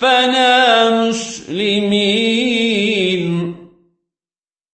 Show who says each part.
Speaker 1: توفنا مسلمين